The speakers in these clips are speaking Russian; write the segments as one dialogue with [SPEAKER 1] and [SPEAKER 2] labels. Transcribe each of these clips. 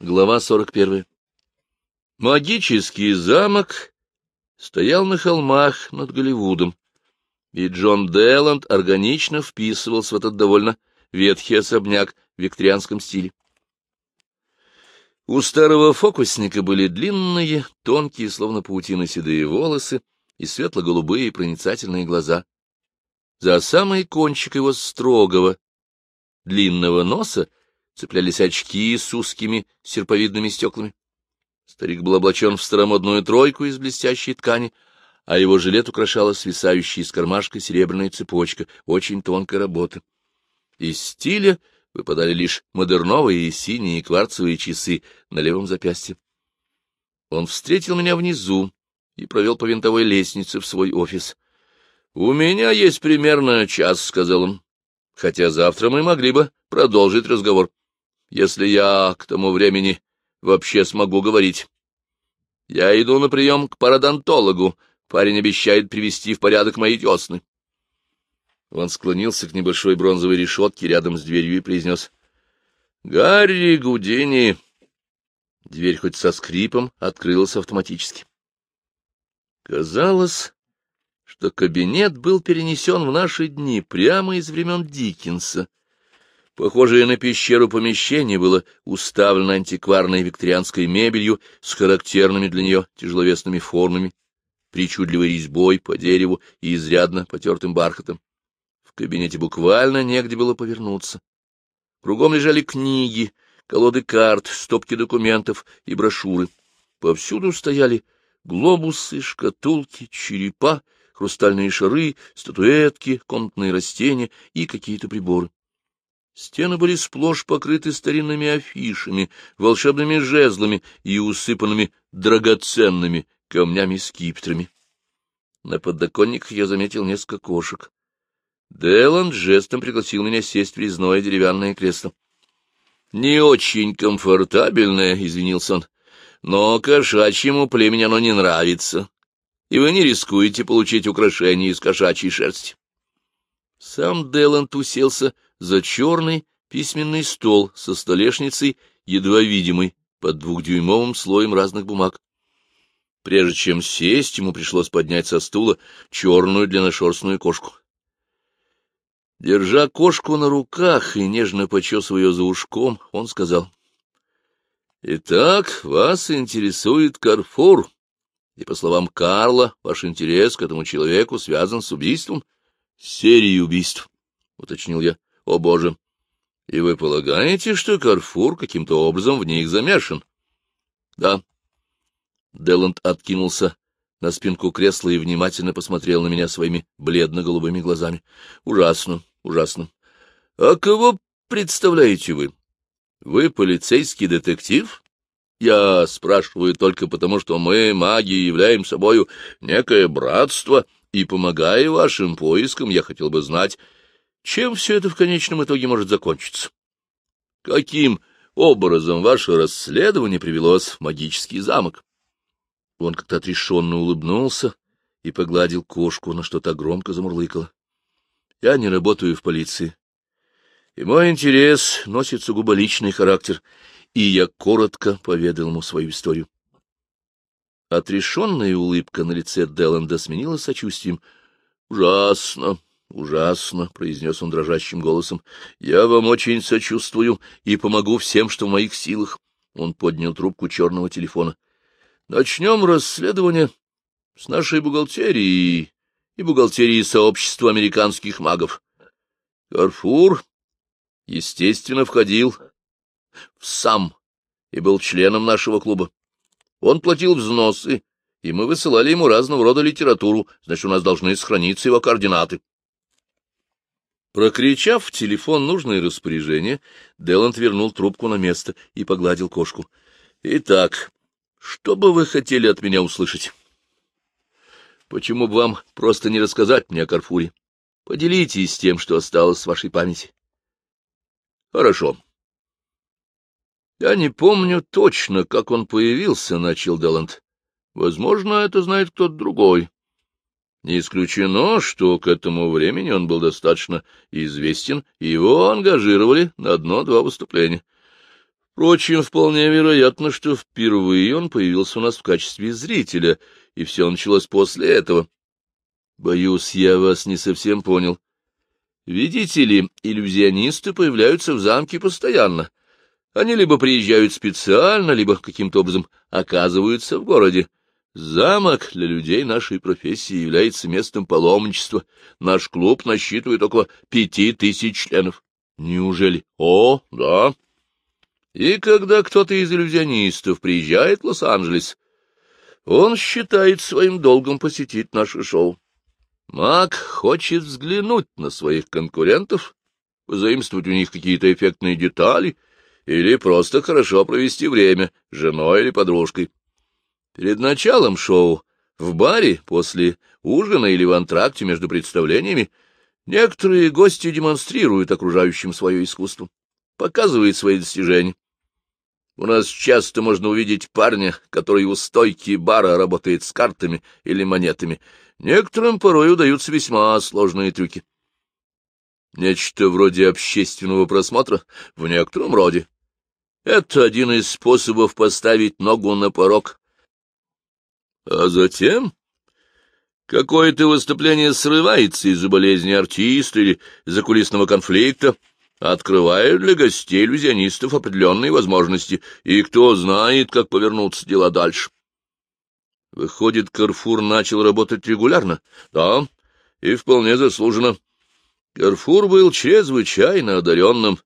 [SPEAKER 1] Глава 41. Магический замок стоял на холмах над Голливудом, и Джон Деланд органично вписывался в этот довольно ветхий особняк в викторианском стиле. У старого фокусника были длинные, тонкие, словно паутина седые волосы и светло-голубые проницательные глаза. За самый кончик его строгого, длинного носа цеплялись очки с узкими серповидными стеклами. Старик был облачен в старомодную тройку из блестящей ткани, а его жилет украшала свисающая из кармашка серебряная цепочка, очень тонкой работы. Из стиля выпадали лишь модерновые синие кварцевые часы на левом запястье. Он встретил меня внизу и провел по винтовой лестнице в свой офис. — У меня есть примерно час, — сказал он, — хотя завтра мы могли бы продолжить разговор если я к тому времени вообще смогу говорить. Я иду на прием к пародонтологу. Парень обещает привести в порядок мои десны. Он склонился к небольшой бронзовой решетке рядом с дверью и произнес. — Гарри Гудини! Дверь хоть со скрипом открылась автоматически. Казалось, что кабинет был перенесен в наши дни прямо из времен Диккенса. Похожее на пещеру помещение было уставлено антикварной викторианской мебелью с характерными для нее тяжеловесными формами, причудливой резьбой по дереву и изрядно потертым бархатом. В кабинете буквально негде было повернуться. Кругом лежали книги, колоды карт, стопки документов и брошюры. Повсюду стояли глобусы, шкатулки, черепа, хрустальные шары, статуэтки, комнатные растения и какие-то приборы. Стены были сплошь покрыты старинными афишами, волшебными жезлами и усыпанными драгоценными камнями-скипетрами. На подоконниках я заметил несколько кошек. Деланд жестом пригласил меня сесть в резное деревянное кресло. — Не очень комфортабельное, — извинился он, — но кошачьему племени оно не нравится, и вы не рискуете получить украшения из кошачьей шерсти. Сам Деланд уселся за черный письменный стол со столешницей, едва видимой под двухдюймовым слоем разных бумаг. Прежде чем сесть, ему пришлось поднять со стула черную длинношерстную кошку. Держа кошку на руках и нежно почесывая ее за ушком, он сказал, — Итак, вас интересует Карфур, и, по словам Карла, ваш интерес к этому человеку связан с убийством? — Серией убийств, — уточнил я. О, Боже! И вы полагаете, что Карфур каким-то образом в них замешан? Да. Деланд откинулся на спинку кресла и внимательно посмотрел на меня своими бледно-голубыми глазами. Ужасно, ужасно. А кого представляете вы? Вы полицейский детектив? Я спрашиваю только потому, что мы, маги, являем собою некое братство, и, помогая вашим поискам, я хотел бы знать, чем все это в конечном итоге может закончиться? Каким образом ваше расследование привело в магический замок? Он как-то отрешенно улыбнулся и погладил кошку, на что-то громко замурлыкала. Я не работаю в полиции, и мой интерес носит сугубо личный характер, и я коротко поведал ему свою историю. Отрешенная улыбка на лице Деланда сменилась сочувствием. — Ужасно! — Ужасно, — произнес он дрожащим голосом. — Я вам очень сочувствую и помогу всем, что в моих силах. Он поднял трубку черного телефона. — Начнем расследование с нашей бухгалтерии и бухгалтерии сообщества американских магов. Карфур, естественно, входил в сам и был членом нашего клуба. Он платил взносы, и мы высылали ему разного рода литературу, значит, у нас должны сохраниться его координаты. Прокричав в телефон нужное распоряжение, Деланд вернул трубку на место и погладил кошку. — Итак, что бы вы хотели от меня услышать? — Почему бы вам просто не рассказать мне о Карфуре? Поделитесь тем, что осталось в вашей памяти. — Хорошо. — Я не помню точно, как он появился, — начал Деланд. — Возможно, это знает кто-то другой. Не исключено, что к этому времени он был достаточно известен, и его ангажировали на одно-два выступления. Впрочем, вполне вероятно, что впервые он появился у нас в качестве зрителя, и все началось после этого. Боюсь, я вас не совсем понял. Видите ли, иллюзионисты появляются в замке постоянно. Они либо приезжают специально, либо каким-то образом оказываются в городе. Замок для людей нашей профессии является местом паломничества. Наш клуб насчитывает около пяти тысяч членов. Неужели? О, да. И когда кто-то из иллюзионистов приезжает в Лос-Анджелес, он считает своим долгом посетить наше шоу. Маг хочет взглянуть на своих конкурентов, позаимствовать у них какие-то эффектные детали или просто хорошо провести время с женой или подружкой. Перед началом шоу в баре, после ужина или в антракте между представлениями, некоторые гости демонстрируют окружающим свое искусство, показывают свои достижения. У нас часто можно увидеть парня, который у стойки бара работает с картами или монетами, Некоторым порой удаются весьма сложные трюки. Нечто вроде общественного просмотра в некотором роде. Это один из способов поставить ногу на порог. А затем какое-то выступление срывается из-за болезни артиста или закулисного конфликта, открывая для гостей иллюзионистов определенные возможности, и кто знает, как повернуться дела дальше. Выходит, Карфур начал работать регулярно? Да, и вполне заслуженно. Карфур был чрезвычайно одаренным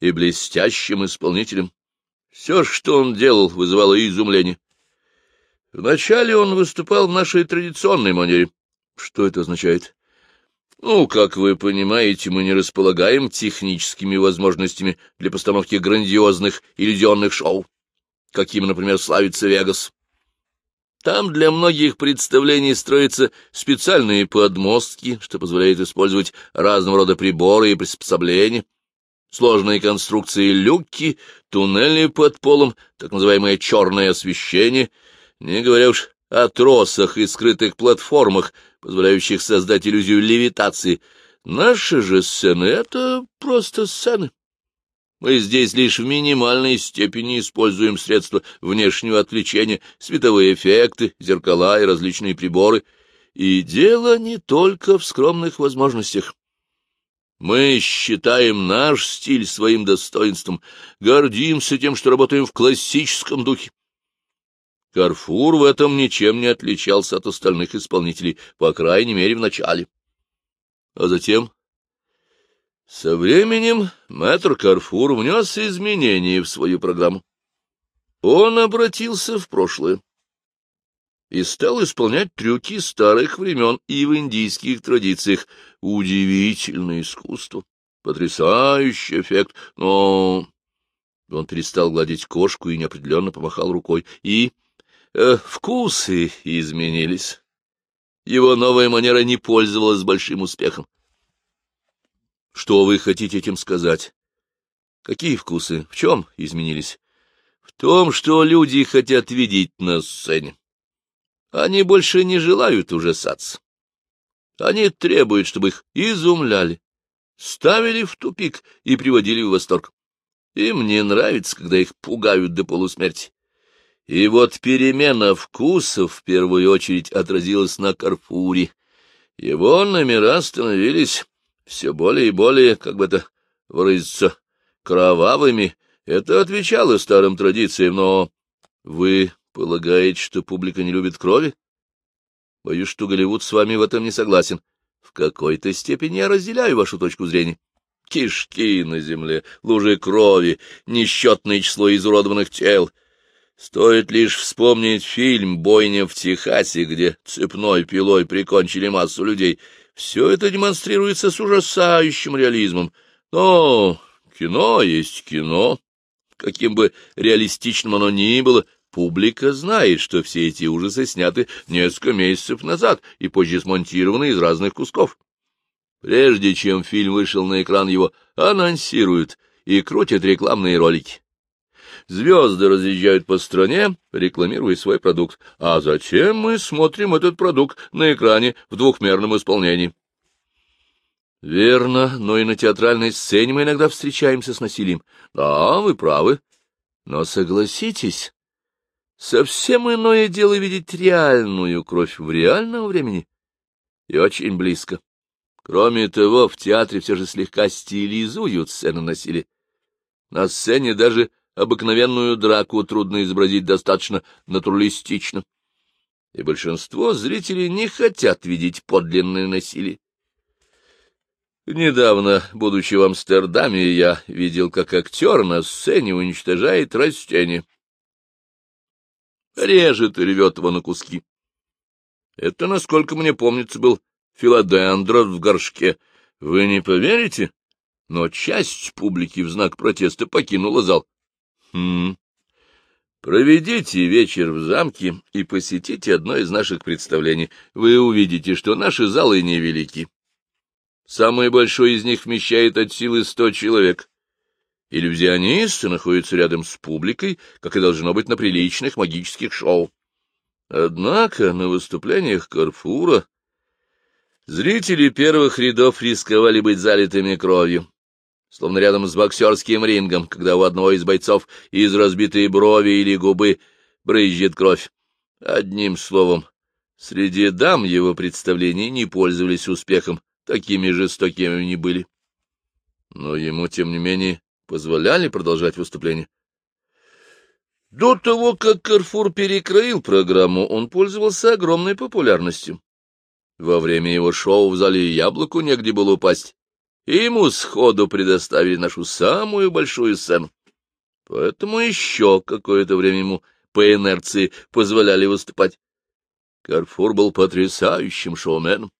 [SPEAKER 1] и блестящим исполнителем. Все, что он делал, вызывало изумление. Вначале он выступал в нашей традиционной манере. Что это означает? Ну, как вы понимаете, мы не располагаем техническими возможностями для постановки грандиозных иллюзионных шоу, каким, например, славится Вегас. Там для многих представлений строятся специальные подмостки, что позволяет использовать разного рода приборы и приспособления, сложные конструкции люки, туннели под полом, так называемое черное освещение, не говоря уж о тросах и скрытых платформах, позволяющих создать иллюзию левитации. Наши же сцены — это просто сцены. Мы здесь лишь в минимальной степени используем средства внешнего отвлечения, световые эффекты, зеркала и различные приборы. И дело не только в скромных возможностях. Мы считаем наш стиль своим достоинством, гордимся тем, что работаем в классическом духе. Карфур в этом ничем не отличался от остальных исполнителей, по крайней мере, в начале. А затем со временем мэтр Карфур внес изменения в свою программу. Он обратился в прошлое и стал исполнять трюки старых времен и в индийских традициях. Удивительное искусство, потрясающий эффект, но... Он перестал гладить кошку и неопределенно помахал рукой. И э, вкусы изменились. Его новая манера не пользовалась большим успехом. Что вы хотите этим сказать? Какие вкусы? В чем изменились? В том, что люди хотят видеть на сцене. Они больше не желают ужасаться. Они требуют, чтобы их изумляли, ставили в тупик и приводили в восторг. Им не нравится, когда их пугают до полусмерти. И вот перемена вкусов в первую очередь отразилась на Карфуре. Его номера становились все более и более, как бы это выразиться, кровавыми. Это отвечало старым традициям, но вы полагаете, что публика не любит крови? Боюсь, что Голливуд с вами в этом не согласен. В какой-то степени я разделяю вашу точку зрения. Кишки на земле, лужи крови, несчетное число изуродованных тел. Стоит лишь вспомнить фильм «Бойня в Техасе», где цепной пилой прикончили массу людей — все это демонстрируется с ужасающим реализмом. Но кино есть кино. Каким бы реалистичным оно ни было, публика знает, что все эти ужасы сняты несколько месяцев назад и позже смонтированы из разных кусков. Прежде чем фильм вышел на экран, его анонсируют и крутят рекламные ролики. Звезды разъезжают по стране, рекламируя свой продукт, а затем мы смотрим этот продукт на экране в двухмерном исполнении. Верно, но и на театральной сцене мы иногда встречаемся с насилием. Да, вы правы. Но согласитесь, совсем иное дело видеть реальную кровь в реальном времени и очень близко. Кроме того, в театре все же слегка стилизуют сцену насилия. На сцене даже обыкновенную драку трудно изобразить достаточно натуралистично. И большинство зрителей не хотят видеть подлинное насилие. Недавно, будучи в Амстердаме, я видел, как актер на сцене уничтожает растение. Режет и рвет его на куски. Это, насколько мне помнится, был филодендрот в горшке. Вы не поверите? Но часть публики в знак протеста покинула зал. Проведите вечер в замке и посетите одно из наших представлений. Вы увидите, что наши залы невелики. Самый большой из них вмещает от силы сто человек. Иллюзионисты находятся рядом с публикой, как и должно быть на приличных магических шоу. Однако на выступлениях Карфура зрители первых рядов рисковали быть залитыми кровью, словно рядом с боксерским рингом, когда у одного из бойцов из разбитой брови или губы брызжет кровь. Одним словом, среди дам его представления не пользовались успехом, такими жестокими они были. Но ему, тем не менее, позволяли продолжать выступление. До того, как Карфур перекроил программу, он пользовался огромной популярностью. Во время его шоу в зале Яблоку негде было упасть, и ему сходу предоставили нашу самую большую сцену. Поэтому еще какое-то время ему по инерции позволяли выступать. Карфур был потрясающим шоуменом.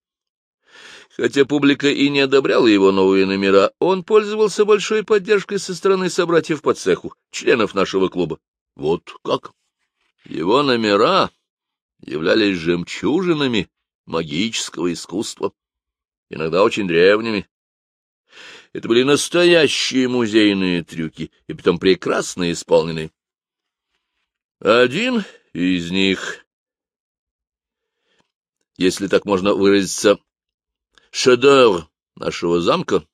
[SPEAKER 1] Хотя публика и не одобряла его новые номера, он пользовался большой поддержкой со стороны собратьев по цеху, членов нашего клуба. Вот как. Его номера являлись жемчужинами магического искусства, иногда очень древними. Это были настоящие музейные трюки, и потом прекрасно исполненные. Один из них, если так можно выразиться, Шедевр нашего замка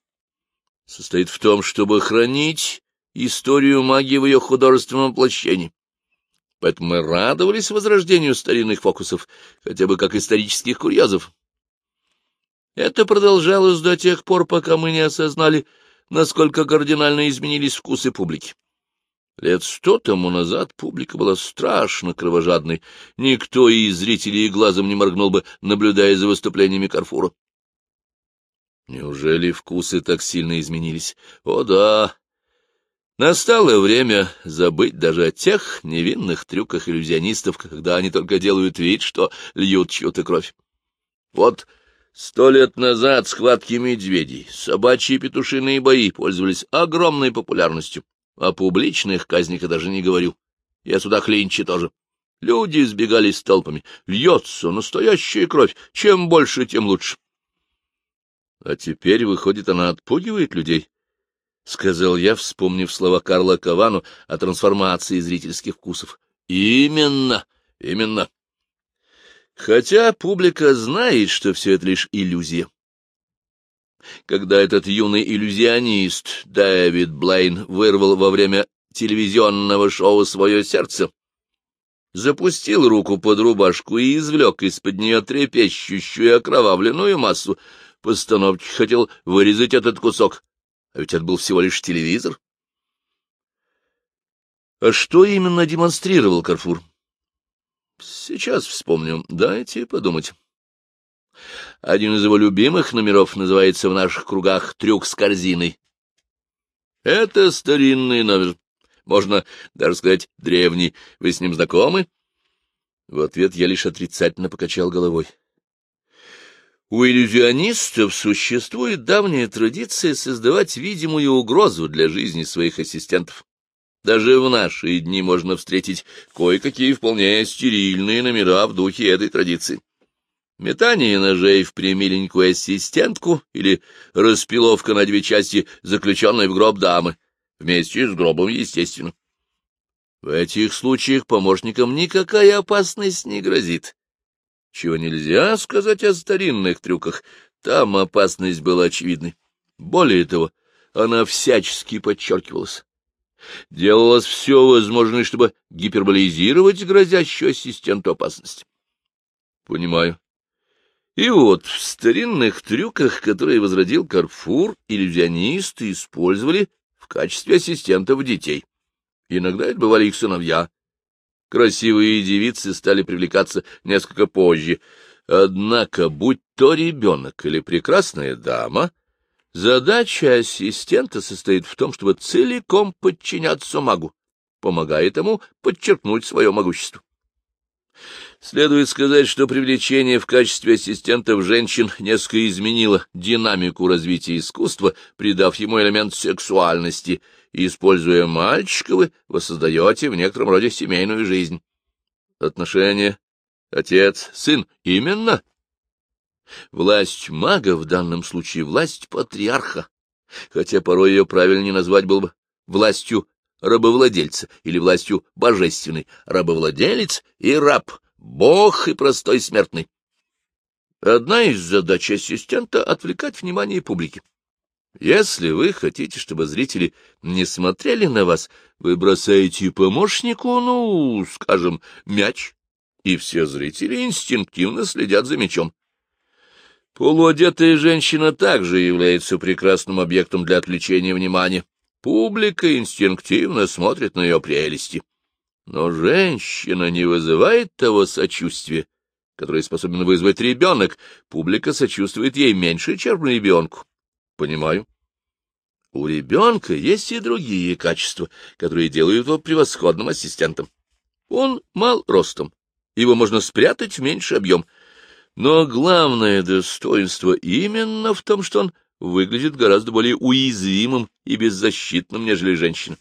[SPEAKER 1] состоит в том, чтобы хранить историю магии в ее художественном воплощении. Поэтому мы радовались возрождению старинных фокусов, хотя бы как исторических курьезов. Это продолжалось до тех пор, пока мы не осознали, насколько кардинально изменились вкусы публики. Лет сто тому назад публика была страшно кровожадной. Никто из зрителей глазом не моргнул бы, наблюдая за выступлениями Карфура. Неужели вкусы так сильно изменились? О да! Настало время забыть даже о тех невинных трюках иллюзионистов, когда они только делают вид, что льют чью-то кровь. Вот сто лет назад схватки медведей, собачьи петушиные бои пользовались огромной популярностью. О публичных казнях я даже не говорю. Я сюда хлинчи тоже. Люди сбегались толпами. Льется настоящая кровь. Чем больше, тем лучше. А теперь, выходит, она отпугивает людей, — сказал я, вспомнив слова Карла Кавану о трансформации зрительских вкусов. — Именно, именно. Хотя публика знает, что все это лишь иллюзия. Когда этот юный иллюзионист Дэвид Блейн вырвал во время телевизионного шоу свое сердце, запустил руку под рубашку и извлек из-под нее трепещущую и окровавленную массу, постановки хотел вырезать этот кусок, а ведь это был всего лишь телевизор. А что именно демонстрировал Карфур? Сейчас вспомню. Дайте подумать. Один из его любимых номеров называется в наших кругах «Трюк с корзиной». Это старинный номер, можно даже сказать древний. Вы с ним знакомы? В ответ я лишь отрицательно покачал головой. У иллюзионистов существует давняя традиция создавать видимую угрозу для жизни своих ассистентов. Даже в наши дни можно встретить кое-какие вполне стерильные номера в духе этой традиции. Метание ножей в примиленькую ассистентку или распиловка на две части, заключенной в гроб дамы, вместе с гробом, естественно. В этих случаях помощникам никакая опасность не грозит чего нельзя сказать о старинных трюках. Там опасность была очевидной. Более того, она всячески подчеркивалась. Делалось все возможное, чтобы гиперболизировать грозящую ассистенту опасность. Понимаю. И вот в старинных трюках, которые возродил Карфур, иллюзионисты использовали в качестве ассистентов детей. Иногда это бывали их сыновья. Красивые девицы стали привлекаться несколько позже. Однако, будь то ребенок или прекрасная дама, задача ассистента состоит в том, чтобы целиком подчиняться магу, помогая ему подчеркнуть свое могущество. Следует сказать, что привлечение в качестве ассистентов женщин несколько изменило динамику развития искусства, придав ему элемент сексуальности, и, используя мальчика, вы воссоздаете в некотором роде семейную жизнь. Отношения отец-сын именно. Власть мага в данном случае власть патриарха, хотя порой ее правильнее назвать было бы властью рабовладельца или властью божественной, рабовладелец и раб — Бог и простой смертный. Одна из задач ассистента — отвлекать внимание публики. Если вы хотите, чтобы зрители не смотрели на вас, вы бросаете помощнику, ну, скажем, мяч, и все зрители инстинктивно следят за мячом. Полуодетая женщина также является прекрасным объектом для отвлечения внимания. Публика инстинктивно смотрит на ее прелести. Но женщина не вызывает того сочувствия, которое способен вызвать ребенок. Публика сочувствует ей меньше, чем ребенку. Понимаю. У ребенка есть и другие качества, которые делают его превосходным ассистентом. Он мал ростом, его можно спрятать в меньший объем. Но главное достоинство именно в том, что он выглядит гораздо более уязвимым и беззащитным, нежели женщина.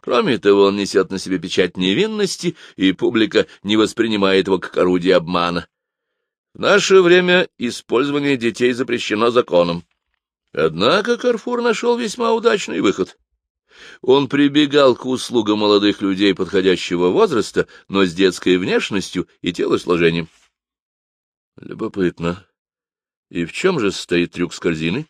[SPEAKER 1] Кроме того, он несет на себе печать невинности, и публика не воспринимает его как орудие обмана. В наше время использование детей запрещено законом. Однако Карфур нашел весьма удачный выход. Он прибегал к услугам молодых людей подходящего возраста, но с детской внешностью и телосложением. Любопытно. И в чем же стоит трюк с корзиной?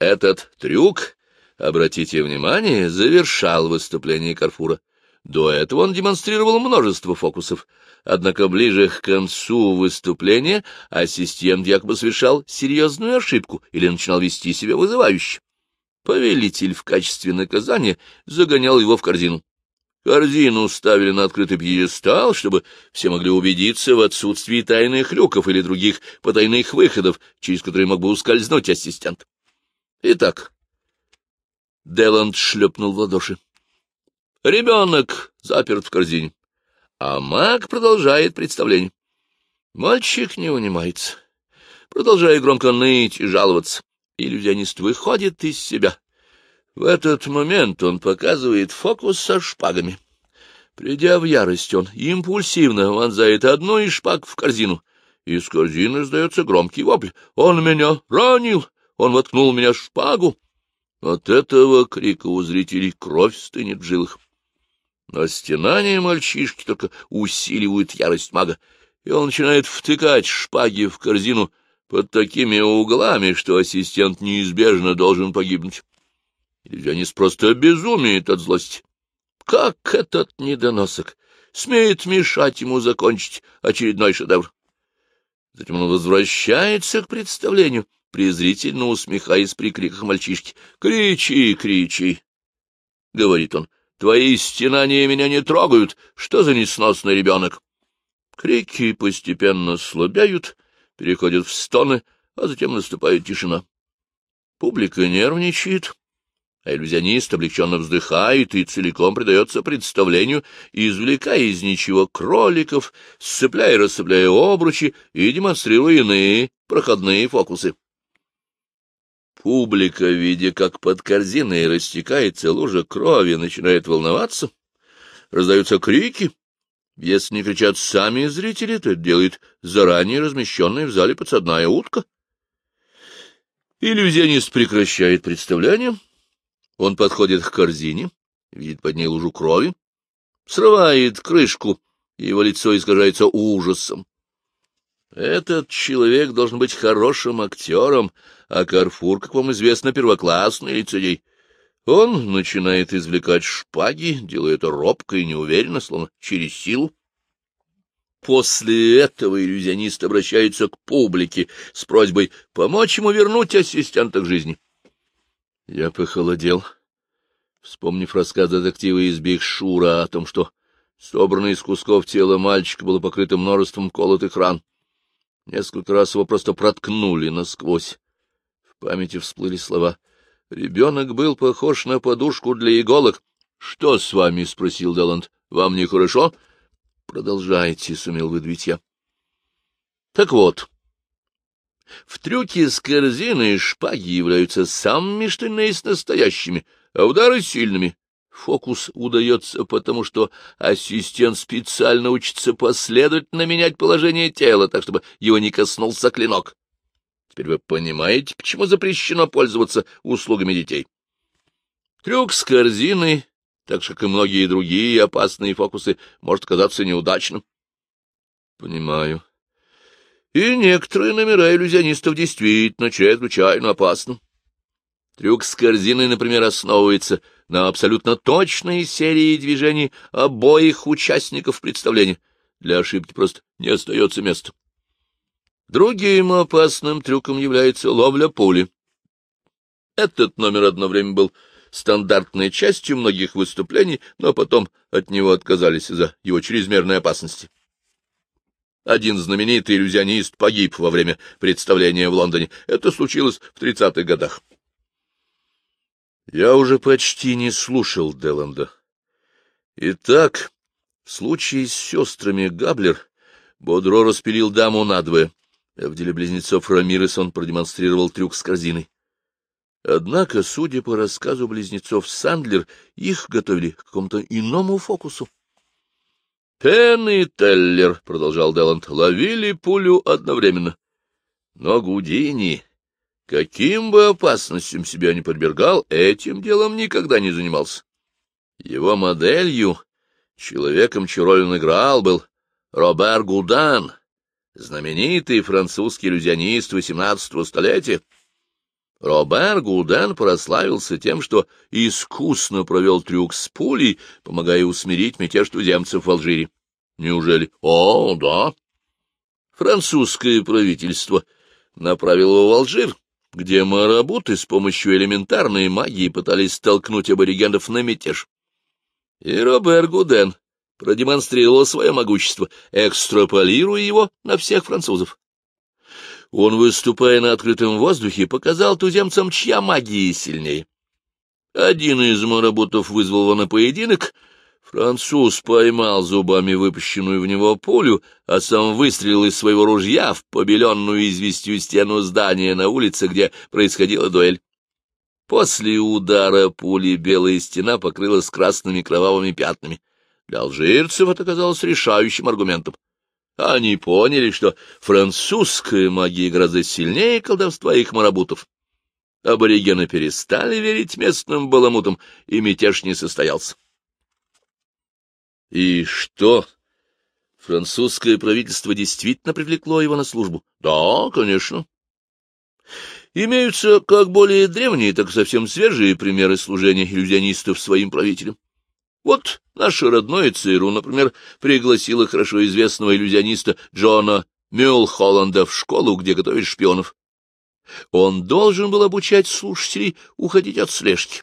[SPEAKER 1] Этот трюк обратите внимание, завершал выступление Карфура. До этого он демонстрировал множество фокусов, однако ближе к концу выступления ассистент якобы совершал серьезную ошибку или начинал вести себя вызывающе. Повелитель в качестве наказания загонял его в корзину. Корзину ставили на открытый пьедестал, чтобы все могли убедиться в отсутствии тайных люков или других потайных выходов, через которые мог бы ускользнуть ассистент. Итак, Деланд шлепнул в ладоши. Ребенок заперт в корзине, а маг продолжает представление. Мальчик не унимается, продолжая громко ныть и жаловаться. Иллюзионист выходит из себя. В этот момент он показывает фокус со шпагами. Придя в ярость, он импульсивно вонзает одну из шпаг в корзину. Из корзины раздается громкий вопль. «Он меня ранил! Он воткнул меня шпагу!» От этого крика у зрителей кровь стынет в жилах. Но стенания мальчишки только усиливают ярость мага, и он начинает втыкать шпаги в корзину под такими углами, что ассистент неизбежно должен погибнуть. Иллюзионист просто обезумеет от злости. Как этот недоносок смеет мешать ему закончить очередной шедевр? Затем он возвращается к представлению — презрительно усмехаясь при криках мальчишки. — Кричи, кричи! — говорит он. — Твои стенания меня не трогают. Что за несносный ребенок? Крики постепенно слабеют, переходят в стоны, а затем наступает тишина. Публика нервничает, а иллюзионист облегченно вздыхает и целиком предается представлению, извлекая из ничего кроликов, сцепляя и расцепляя обручи и демонстрируя иные проходные фокусы. Публика, видя, как под корзиной растекается лужа крови, начинает волноваться. Раздаются крики. Если не кричат сами зрители, то это делает заранее размещенная в зале подсадная утка. Иллюзионист прекращает представление. Он подходит к корзине, видит под ней лужу крови, срывает крышку, и его лицо искажается ужасом. Этот человек должен быть хорошим актером, а Карфур, как вам известно, первоклассный лицедей. Он начинает извлекать шпаги, делая это робко и неуверенно, словно через силу. После этого иллюзионист обращается к публике с просьбой помочь ему вернуть ассистента к жизни. Я похолодел, вспомнив рассказ детектива из Бигшура о том, что собранное из кусков тела мальчика было покрыто множеством колотых ран. Несколько раз его просто проткнули насквозь. В памяти всплыли слова. Ребенок был похож на подушку для иголок. — Что с вами? — спросил Деланд. — Вам нехорошо? — Продолжайте, — сумел выдавить я. Так вот, в трюке с корзиной шпаги являются самыми, что ни есть настоящими, а удары сильными. Фокус удается потому, что ассистент специально учится последовательно менять положение тела, так чтобы его не коснулся клинок. Теперь вы понимаете, почему запрещено пользоваться услугами детей. Трюк с корзиной так же, как и многие другие опасные фокусы, может казаться неудачным. Понимаю. И некоторые номера иллюзионистов действительно чрезвычайно опасны. Трюк с корзиной, например, основывается на абсолютно точной серии движений обоих участников представления. Для ошибки просто не остается места. Другим опасным трюком является ловля пули. Этот номер одно время был стандартной частью многих выступлений, но потом от него отказались из-за его чрезмерной опасности. Один знаменитый иллюзионист погиб во время представления в Лондоне. Это случилось в тридцатых годах. Я уже почти не слушал Деланда. Итак, в случае с сестрами Габлер Бодро распилил даму надвое. В деле близнецов Рамирес он продемонстрировал трюк с корзиной. Однако, судя по рассказу близнецов Сандлер, их готовили к какому-то иному фокусу. — Пен и Теллер, — продолжал Деланд, — ловили пулю одновременно. Но Гудини, каким бы опасностям себя не подвергал, этим делом никогда не занимался. Его моделью, человеком, чью роль он играл, был Робер Гудан, знаменитый французский иллюзионист XVIII столетия. Робер Гуден прославился тем, что искусно провел трюк с пулей, помогая усмирить мятеж туземцев в Алжире. Неужели? О, да. Французское правительство направило его в Алжир, где марабуты с помощью элементарной магии пытались столкнуть аборигенов на мятеж. И Робер Гуден продемонстрировал свое могущество, экстраполируя его на всех французов. Он, выступая на открытом воздухе, показал туземцам, чья магия сильнее. Один из маработов вызвал его на поединок, француз поймал зубами выпущенную в него пулю, а сам выстрелил из своего ружья в побеленную известью стену здания на улице, где происходила дуэль. После удара пули белая стена покрылась красными кровавыми пятнами. Для алжирцев это казалось решающим аргументом. Они поняли, что французская магия гораздо сильнее колдовства их марабутов. Аборигены перестали верить местным баламутам, и мятеж не состоялся. И что? Французское правительство действительно привлекло его на службу? Да, конечно. Имеются как более древние, так и совсем свежие примеры служения иллюзионистов своим правителям. Вот наше родное ЦРУ, например, пригласило хорошо известного иллюзиониста Джона Мюлхолланда в школу, где готовят шпионов. Он должен был обучать слушателей уходить от слежки.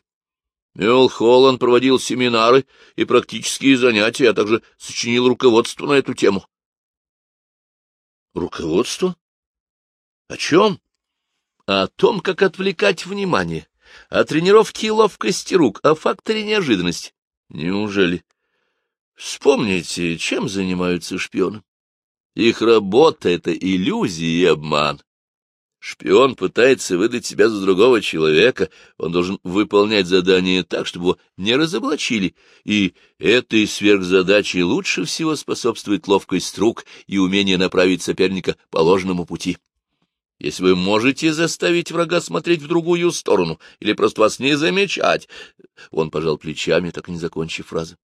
[SPEAKER 1] Мюлхолланд проводил семинары и практические занятия, а также сочинил руководство на эту тему. Руководство? О чем? О том, как отвлекать внимание, о тренировке ловкости рук, о факторе неожиданности. Неужели? Вспомните, чем занимаются шпионы. Их работа — это иллюзия и обман. Шпион пытается выдать себя за другого человека, он должен выполнять задание так, чтобы его не разоблачили, и этой сверхзадачей лучше всего способствует ловкость рук и умение направить соперника по ложному пути. Если вы можете заставить врага смотреть в другую сторону или просто вас не замечать... Он пожал плечами, так и не закончив фразы.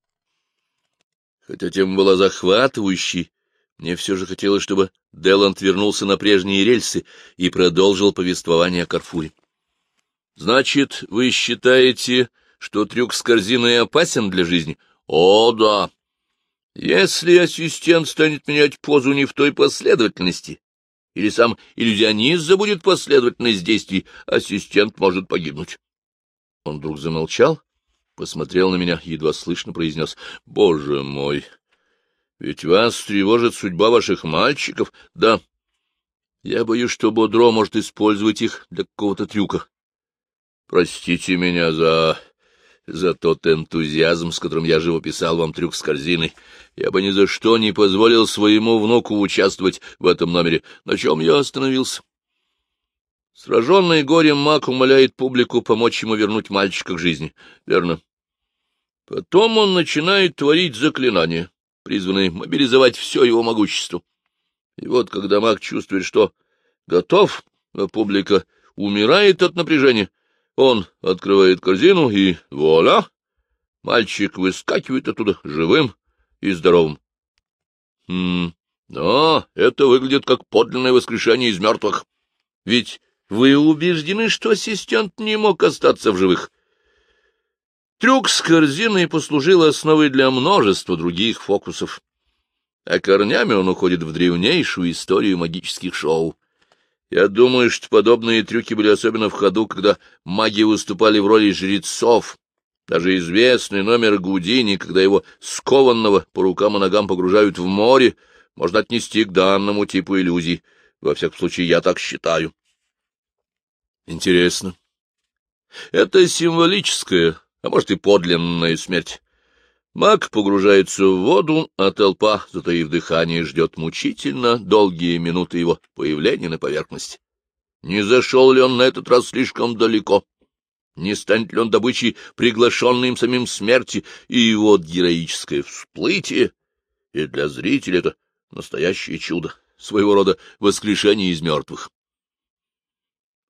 [SPEAKER 1] Хотя тема была захватывающей, мне все же хотелось, чтобы Деланд вернулся на прежние рельсы и продолжил повествование о Карфуре. — Значит, вы считаете, что трюк с корзиной опасен для жизни? О, да. Если ассистент станет менять позу не в той последовательности, или сам иллюзионист забудет последовательность действий, ассистент может погибнуть. Он вдруг замолчал, посмотрел на меня, едва слышно произнес. — Боже мой! Ведь вас тревожит судьба ваших мальчиков. Да. Я боюсь, что Бодро может использовать их для какого-то трюка. Простите меня за за тот энтузиазм, с которым я живописал вам трюк с корзиной. Я бы ни за что не позволил своему внуку участвовать в этом номере. На чем я остановился? Сраженный горем маг умоляет публику помочь ему вернуть мальчика к жизни. Верно. Потом он начинает творить заклинания, призванные мобилизовать все его могущество. И вот, когда маг чувствует, что готов, а публика умирает от напряжения, он открывает корзину, и вуаля! Мальчик выскакивает оттуда живым и здоровым. Хм, но это выглядит как подлинное воскрешение из мертвых. Ведь вы убеждены, что ассистент не мог остаться в живых. Трюк с корзиной послужил основой для множества других фокусов. А корнями он уходит в древнейшую историю магических шоу. Я думаю, что подобные трюки были особенно в ходу, когда маги выступали в роли жрецов. Даже известный номер Гудини, когда его скованного по рукам и ногам погружают в море, можно отнести к данному типу иллюзий. Во всяком случае, я так считаю. Интересно. Это символическая, а может и подлинная смерть. Маг погружается в воду, а толпа, затаив дыхание, ждет мучительно долгие минуты его появления на поверхности. Не зашел ли он на этот раз слишком далеко? Не станет ли он добычей приглашенной им самим смерти? И вот героическое всплытие, и для зрителя это настоящее чудо, своего рода воскрешение из мертвых.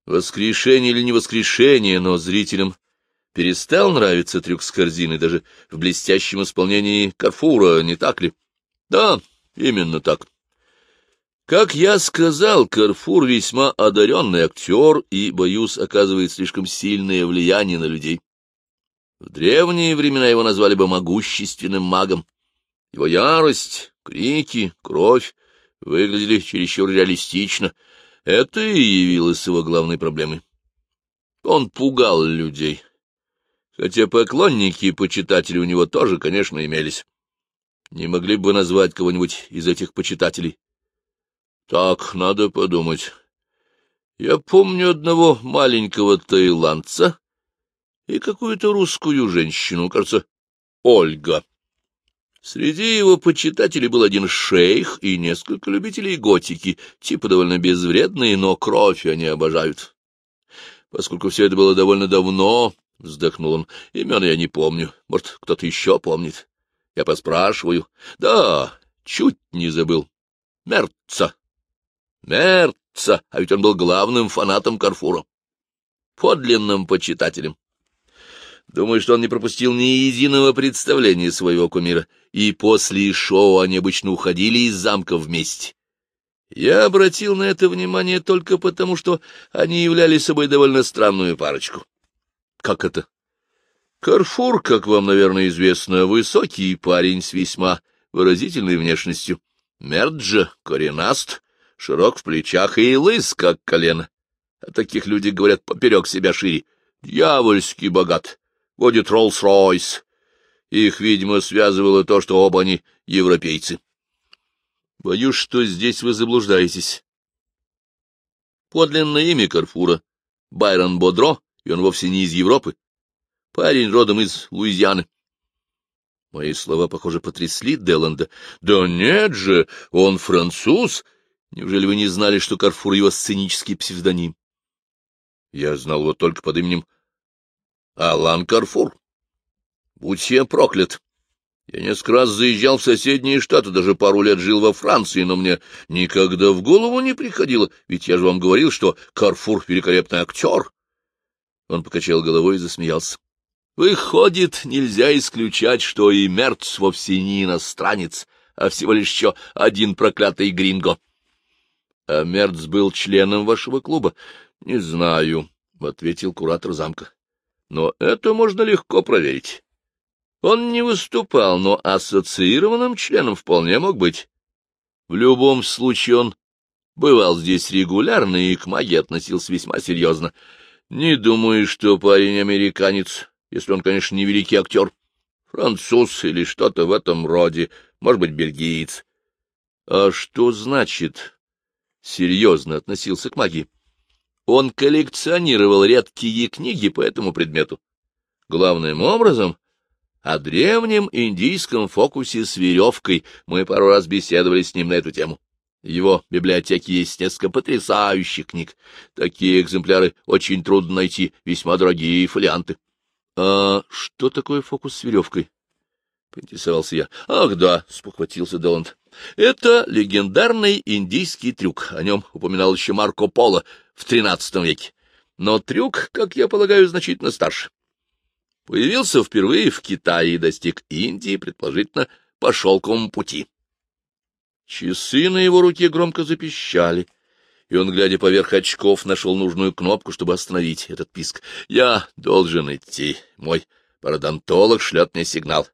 [SPEAKER 1] Воскрешение или не воскрешение, но зрителям перестал нравиться трюк с корзиной даже в блестящем исполнении Карфура, не так ли? Да, именно так. Как я сказал, Карфур весьма одаренный актер и, боюсь, оказывает слишком сильное влияние на людей. В древние времена его назвали бы могущественным магом. Его ярость, крики, кровь выглядели чересчур реалистично. Это и явилось его главной проблемой. Он пугал людей, хотя поклонники и почитатели у него тоже, конечно, имелись. Не могли бы назвать кого-нибудь из этих почитателей? Так, надо подумать. Я помню одного маленького таиландца и какую-то русскую женщину, кажется, Ольга. Среди его почитателей был один шейх и несколько любителей готики, типа довольно безвредные, но кровь они обожают. Поскольку все это было довольно давно, — вздохнул он. — Имен я не помню. Может, кто-то еще помнит. Я поспрашиваю. — Да, чуть не забыл. Мерца. Мерца. А ведь он был главным фанатом Карфура. Подлинным почитателем. Думаю, что он не пропустил ни единого представления своего кумира, и после шоу они обычно уходили из замка вместе. Я обратил на это внимание только потому, что они являли собой довольно странную парочку. Как это? Карфур, как вам, наверное, известно, высокий парень с весьма выразительной внешностью. Мерджа коренаст, широк в плечах и лыс, как колено. О таких люди говорят поперек себя шире. Дьявольски богат, водит Роллс-Ройс. Их, видимо, связывало то, что оба они европейцы. Боюсь, что здесь вы заблуждаетесь. Подлинное имя Карфура — Байрон Бодро, и он вовсе не из Европы. Парень родом из Луизианы. Мои слова, похоже, потрясли Деланда. Да нет же, он француз. Неужели вы не знали, что Карфур — его сценический псевдоним? Я знал его только под именем Алан Карфур. Будь я проклят. Я несколько раз заезжал в соседние штаты, даже пару лет жил во Франции, но мне никогда в голову не приходило, ведь я же вам говорил, что Карфур — великолепный актер. Он покачал головой и засмеялся. Выходит, нельзя исключать, что и Мерц вовсе не иностранец, а всего лишь еще один проклятый гринго. — А Мерц был членом вашего клуба? — Не знаю, — ответил куратор замка. но это можно легко проверить. Он не выступал, но ассоциированным членом вполне мог быть. В любом случае он бывал здесь регулярно и к магии относился весьма серьезно. Не думаю, что парень американец, если он, конечно, не великий актер. Француз или что-то в этом роде, может быть, бельгиец. А что значит серьезно относился к магии? Он коллекционировал редкие книги по этому предмету. Главным образом, о древнем индийском фокусе с веревкой мы пару раз беседовали с ним на эту тему. Его библиотеке есть несколько потрясающих книг. Такие экземпляры очень трудно найти, весьма дорогие фолианты. — А что такое фокус с веревкой? — поинтересовался я. — Ах, да, — спохватился Деланд. — Это легендарный индийский трюк. О нем упоминал еще Марко Поло в XIII веке. Но трюк, как я полагаю, значительно старше. Появился впервые в Китае и достиг Индии, предположительно, по шелковому пути. Часы на его руке громко запищали, и он, глядя поверх очков, нашел нужную кнопку, чтобы остановить этот писк. «Я должен идти. Мой пародонтолог шлет мне сигнал.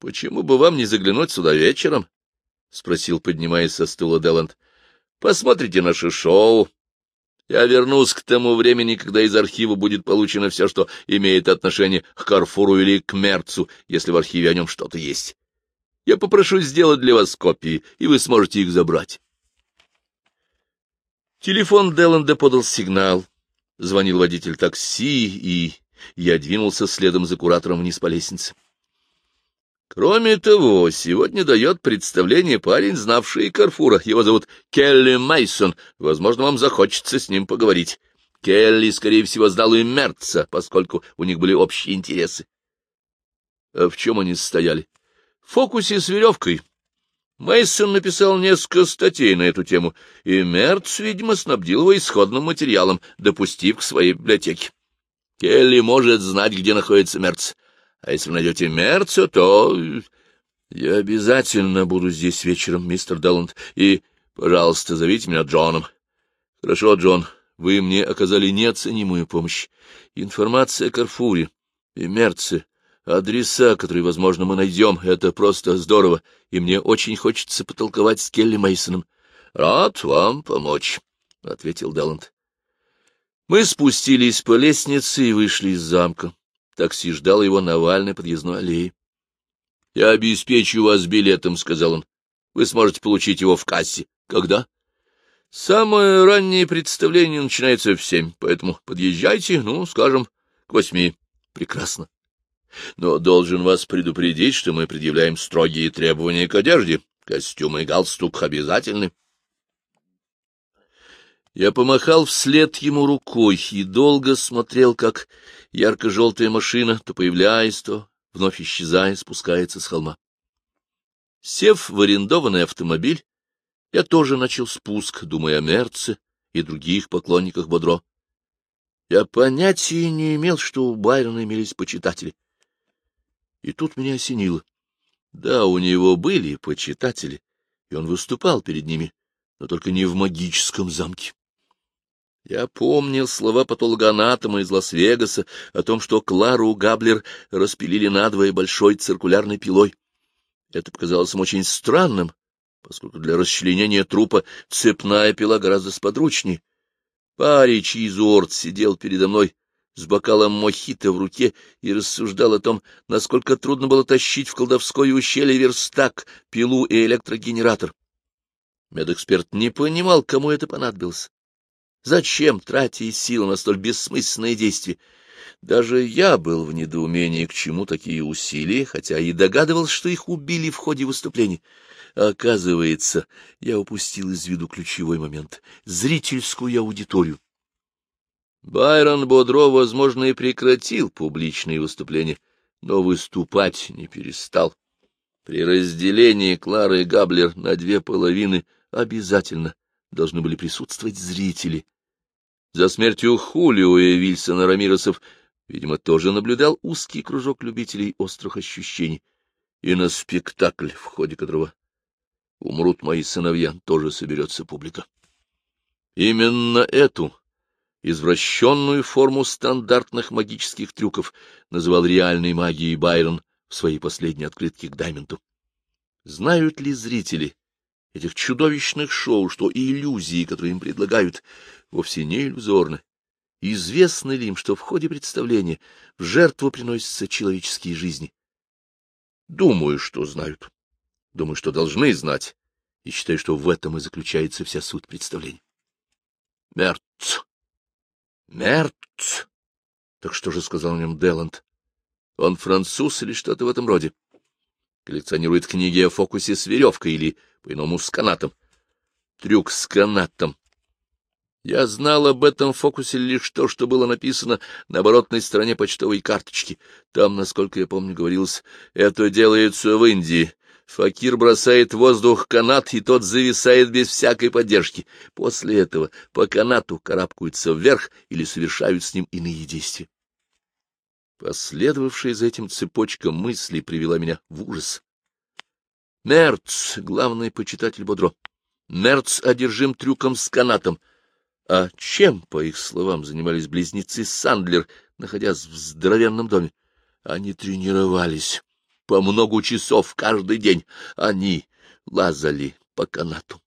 [SPEAKER 1] Почему бы вам не заглянуть сюда вечером?» — спросил, поднимаясь со стула Деланд. — Посмотрите наше шоу. Я вернусь к тому времени, когда из архива будет получено все, что имеет отношение к Карфуру или к Мерцу, если в архиве о нем что-то есть. Я попрошу сделать для вас копии, и вы сможете их забрать. Телефон Деланда подал сигнал. Звонил водитель такси, и я двинулся следом за куратором вниз по лестнице. Кроме того, сегодня дает представление парень, знавший Карфура. Его зовут Келли Мейсон. Возможно, вам захочется с ним поговорить. Келли, скорее всего, знал и Мерца, поскольку у них были общие интересы. А в чем они состояли? Фокусе с веревкой. Мейсон написал несколько статей на эту тему, и Мерц, видимо, снабдил его исходным материалом, допустив к своей библиотеке. Келли может знать, где находится Мерц. А если вы найдете Мерца, то... Я обязательно буду здесь вечером, мистер Делланд, и, пожалуйста, зовите меня Джоном. Хорошо, Джон, вы мне оказали неоценимую помощь. Информация о Карфуре и Мерце, адреса, которые, возможно, мы найдем, это просто здорово, и мне очень хочется потолковать с Келли Мейсоном. Рад вам помочь, — ответил Делланд. Мы спустились по лестнице и вышли из замка. Такси ждало его на овальной подъездной аллее. — Я обеспечу вас билетом, — сказал он. — Вы сможете получить его в кассе. Когда? — Самое раннее представление начинается в семь, поэтому подъезжайте, ну, скажем, к восьми. Прекрасно. Но должен вас предупредить, что мы предъявляем строгие требования к одежде. Костюм и галстук обязательны. Я помахал вслед ему рукой и долго смотрел, как ярко-желтая машина, то появляясь, то вновь исчезая, спускается с холма. Сев в арендованный автомобиль, я тоже начал спуск, думая о Мерце и других поклонниках Бодро. Я понятия не имел, что у Байрона имелись почитатели. И тут меня осенило. Да, у него были почитатели, и он выступал перед ними, но только не в магическом замке. Я помнил слова патологоанатома из Лас-Вегаса о том, что Клару Габлер распилили надвое большой циркулярной пилой. Это показалось им очень странным, поскольку для расчленения трупа цепная пила гораздо сподручнее. Парень из Уорд сидел передо мной с бокалом мохито в руке и рассуждал о том, насколько трудно было тащить в колдовское ущелье верстак, пилу и электрогенератор. Медэксперт не понимал, кому это понадобилось. Зачем тратить силы на столь бессмысленные действия? Даже я был в недоумении, к чему такие усилия, хотя и догадывался, что их убили в ходе выступления. Оказывается, я упустил из виду ключевой момент — зрительскую аудиторию. Байрон Бодро, возможно, и прекратил публичные выступления, но выступать не перестал. При разделении Клары Габлер на две половины обязательно должны были присутствовать зрители. За смертью Хулио и Вильсона Рамиросов, видимо, тоже наблюдал узкий кружок любителей острых ощущений. И на спектакль, в ходе которого умрут мои сыновья, тоже соберется публика. Именно эту Извращенную форму стандартных магических трюков называл реальной магией Байрон в своей последней открытке к Даймонту. Знают ли зрители этих чудовищных шоу, что иллюзии, которые им предлагают, вовсе не иллюзорны? Известно ли им, что в ходе представления в жертву приносятся человеческие жизни? Думаю, что знают. Думаю, что должны знать. И считаю, что в этом и заключается вся суть представления. Мертв. Мертв. Так что же сказал о нем Деланд? Он француз или что-то в этом роде? Коллекционирует книги о фокусе с веревкой или, по-иному, с канатом. Трюк с канатом. Я знал об этом фокусе лишь то, что было написано на оборотной стороне почтовой карточки. Там, насколько я помню, говорилось, это делается в Индии. Факир бросает в воздух канат, и тот зависает без всякой поддержки. После этого по канату карабкаются вверх или совершают с ним иные действия. Последовавшая за этим цепочка мыслей привела меня в ужас. Мерц — главный почитатель Бодро. Мерц одержим трюком с канатом. А чем, по их словам, занимались близнецы Сандлер, находясь в здоровенном доме? Они тренировались по много часов каждый день. Они лазали по канату.